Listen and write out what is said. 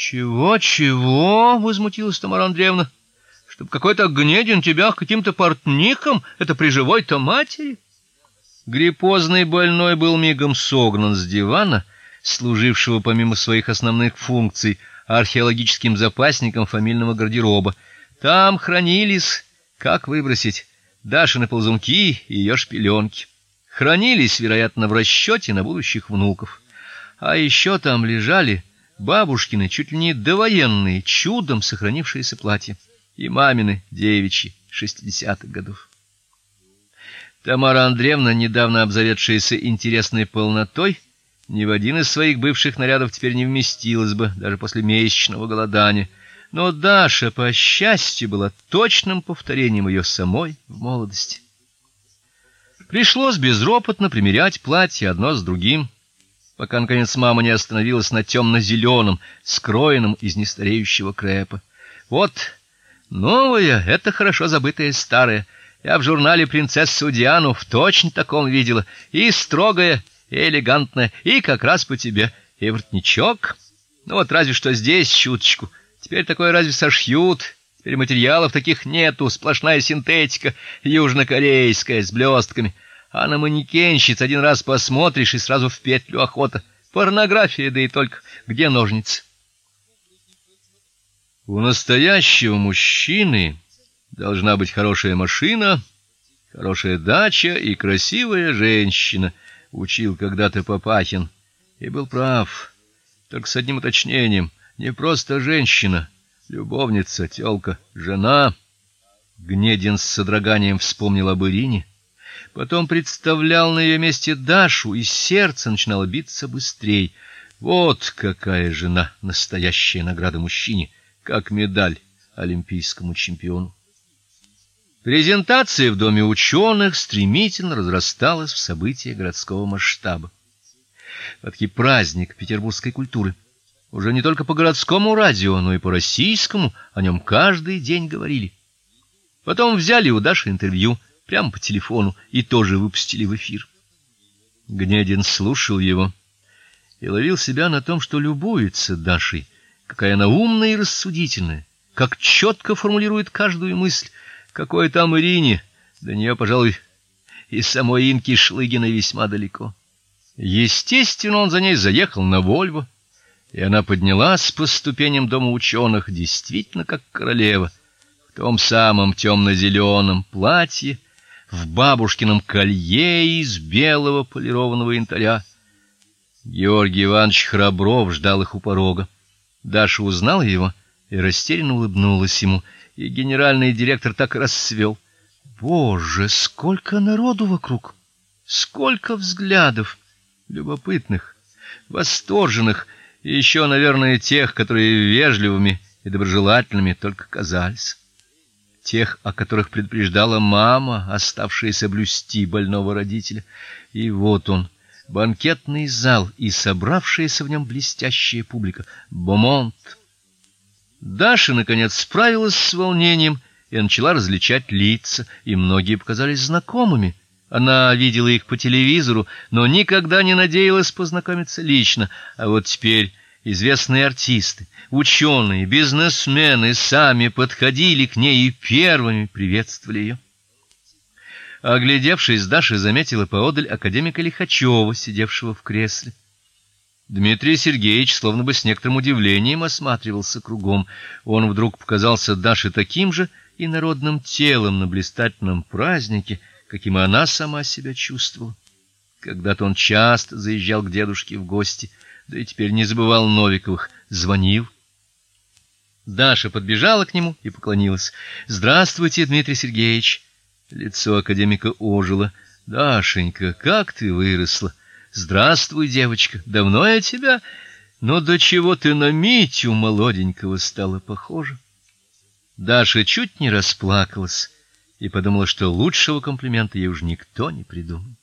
Чего, чего? возмутилась Тамара Андреевна. Чтоб какой-то гнедин тебя каким-то портником, это при живой-то матери. Гриппозный больной был мигом согнан с дивана, служившего помимо своих основных функций археологическим запасником фамильного гардероба. Там хранились, как выбросить, Дашины ползунки и ее шпилёнки. Хранились, вероятно, в расчёте на будущих внуков. А ещё там лежали бабушкины чуть ли не довоенные, чудом сохранившиеся платья и мамины девичьи шестидесятых годов. Тамара Андреевна, недавно обзаведшаяся интересной полнотой, ни в один из своих бывших нарядов теперь не вместилась бы, даже после месячного голодания. Но Даша, по счастью, была точным повторением ее самой в молодости. Пришлось безропотно примерять платья одно с другим, пока наконец мама не остановилась на темно зеленом скроенном из нестареющего крепа. Вот новое это хорошо забытое старое. Я в журнале принцессу Диану в точно таком видела, и строгая, и элегантная, и как раз по тебе. И воротничок. Ну вот разве что здесь чуточку. Теперь такое разве сошьют? Теперь материалов таких нету, сплошная синтетика, южнокорейская с блестками. А на манекенщиц один раз посмотришь и сразу в петлю охота. Порнография, да и только где ножницы? У настоящего мужчины должна быть хорошая машина, хорошая дача и красивая женщина, учил когда-то Папахин. И был прав, только с одним уточнением: не просто женщина, любовница, тёлка, жена. Гнедин с содроганием вспомнил об Ирине Потом представлял на ее месте Дашу, и сердце начинало биться быстрее. Вот какая жена настоящая награда мужчине, как медаль олимпийскому чемпиону. Презентация в доме ученых стремительно разрасталась в события городского масштаба. Таки праздник петербургской культуры. Уже не только по городскому радио, но и по российскому о нем каждый день говорили. Потом взяли у Даши интервью прямо по телефону и тоже выпустили в эфир. Гнедин слушал его и ловил себя на том, что любуется Дашей, какая она умная и рассудительная, как четко формулирует каждую мысль, какой там Ирине, до нее, пожалуй, и самой Инки Шлыгиной весьма далеко. Естественно, он за ней заехал на Вольво, и она поднялась по ступеням дома ученых, действительно как королева, в том самом темно зеленом платье, в бабушкином колье из белого полированного янтаря. Георгий Иванович Храбров ждал их у порога. Даша узнала его и растерянно улыбнулась ему, и генеральный директор так расцвел. Боже, сколько народу вокруг! Сколько взглядов любопытных, восторженных, и еще, наверное, тех, которые вежливыми и доброжелательными только казались тех, о которых предупреждала мама, оставшаяся блюсти больного родителя. И вот он, банкетный зал и собравшаяся в нем блестящая публика. Бомонт. Даша наконец справилась с волнением и начала различать лица, и многие показались знакомыми. Она видела их по телевизору, но никогда не надеялась познакомиться лично, а вот теперь Известные артисты, ученые, бизнесмены сами подходили к ней и первыми приветствовали ее. Оглядевшись, Даша заметила поодаль академика Лихачева, сидевшего в кресле. Дмитрий Сергеевич словно бы с некоторым удивлением осматривался кругом. Он вдруг показался Даше таким же и народным телом на блистательном празднике, каким она сама себя чувствовала. Когда-то он часто заезжал к дедушке в гости — да и теперь не забывал Новиковых, звонил. Даша подбежала к нему и поклонилась. Здравствуйте, Дмитрий Сергеевич. Лицо академика ожило. Дашенька, как ты выросла. Здравствуй, девочка. Давно я тебя, но до чего ты на Митю молоденького стала похожа. Даша чуть не расплакалась и подумала, что лучшего комплимента ей уж никто не придумает.